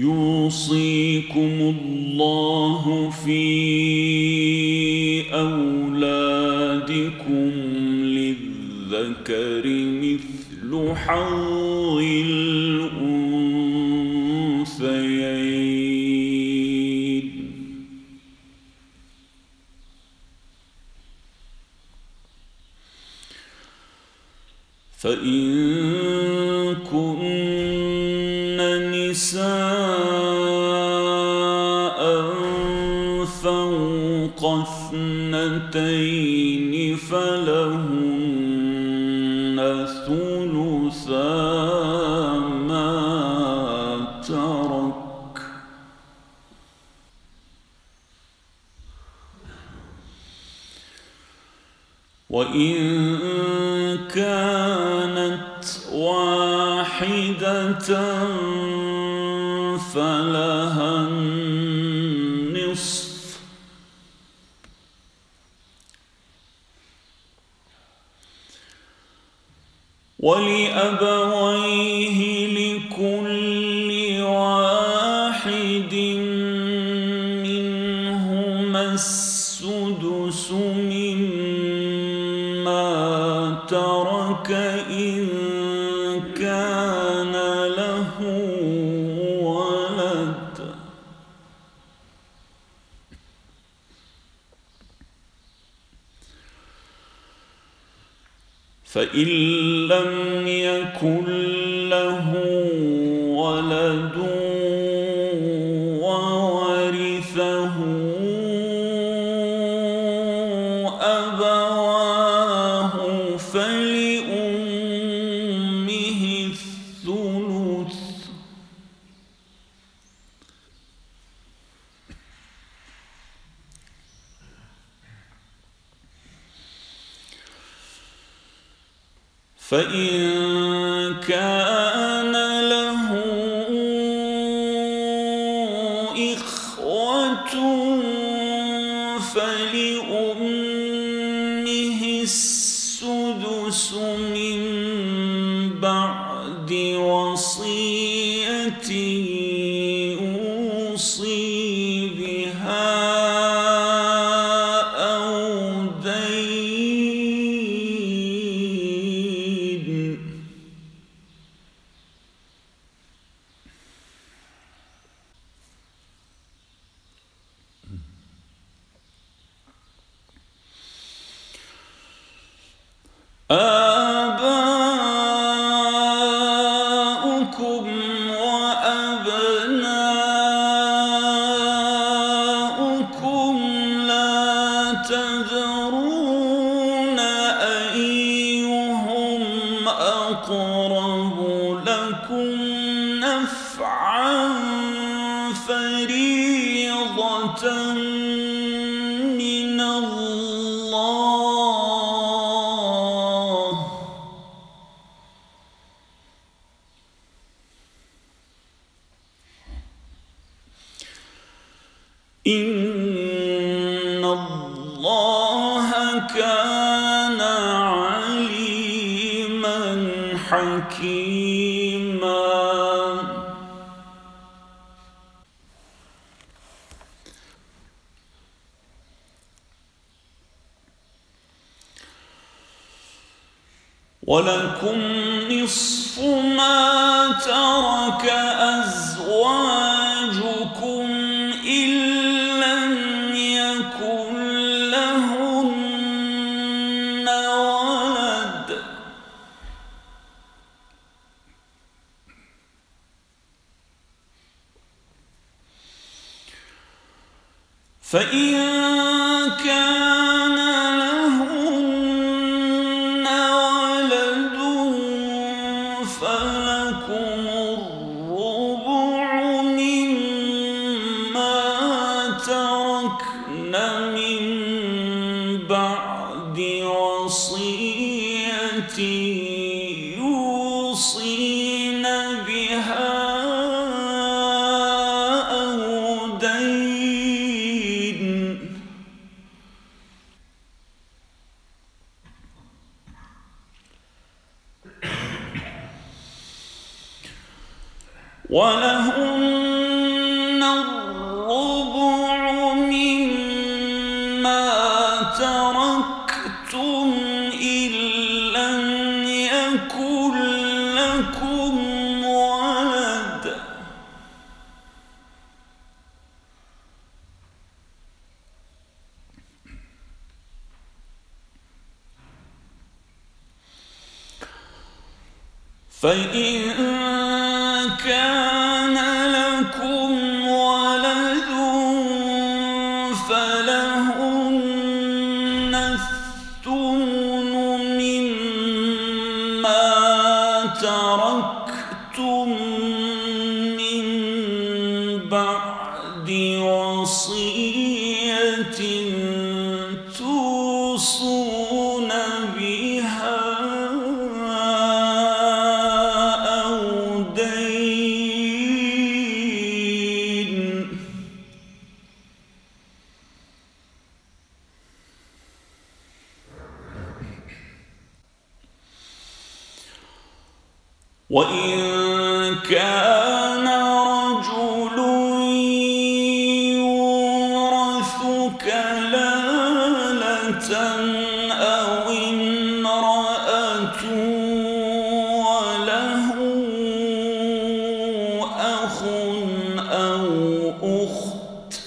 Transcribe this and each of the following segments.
يوصيكم الله في أولادكم للذكر مثل حظ فإن اثنتين فلهن ثلثا ما ترك. وإن كانت واحدة فلها ولأبويه لكل واحد منهما السدس مما ترك فإن لم يكن له فإن كان له إخوة فلأمه السدس من بعد وصية آباؤكم وأبناؤكم لا تدرون إن الله كان عليما حكيما. ولكم نصف ما ترك أزواجكم فإن كان ولهن الربع مما تركتم إن لكم ولد. فإن وإن أو وله أخ أو أخت.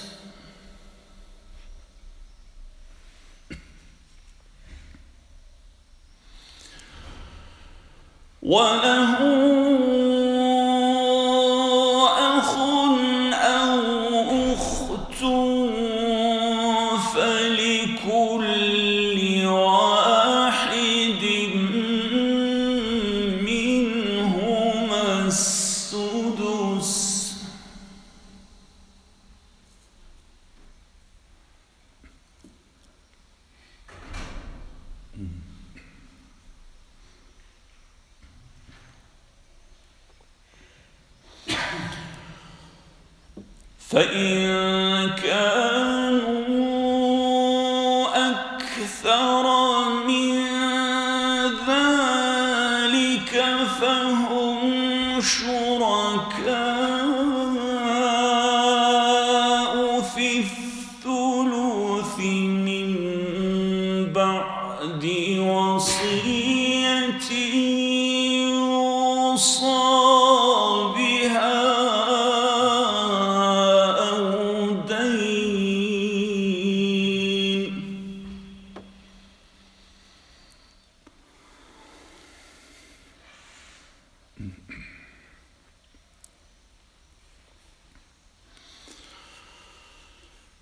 وله فإن كانوا أكثر من ذلك فهم شركاء في الثلث من بعد وصية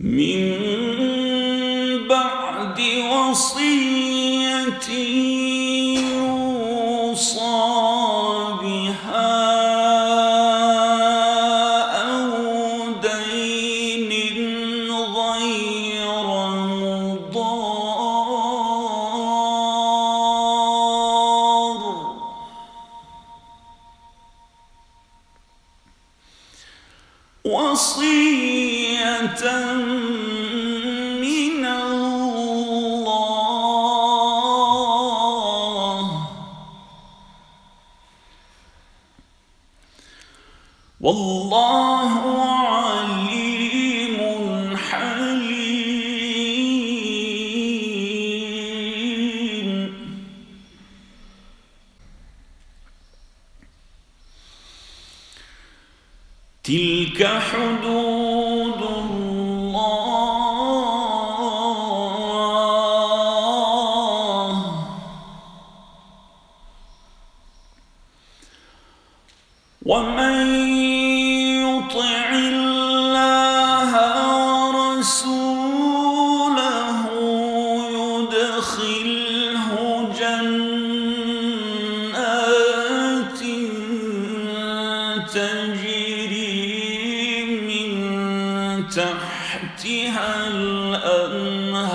من بعد وصية يوصى بها أو دين غير مضار. وصية والله عليم حليم. تلك حدود الله. ومن تجري من تحت تحتها الأنهار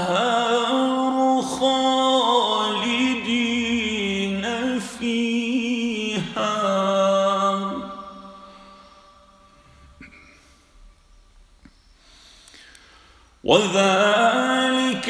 خالدين فيها. وذلك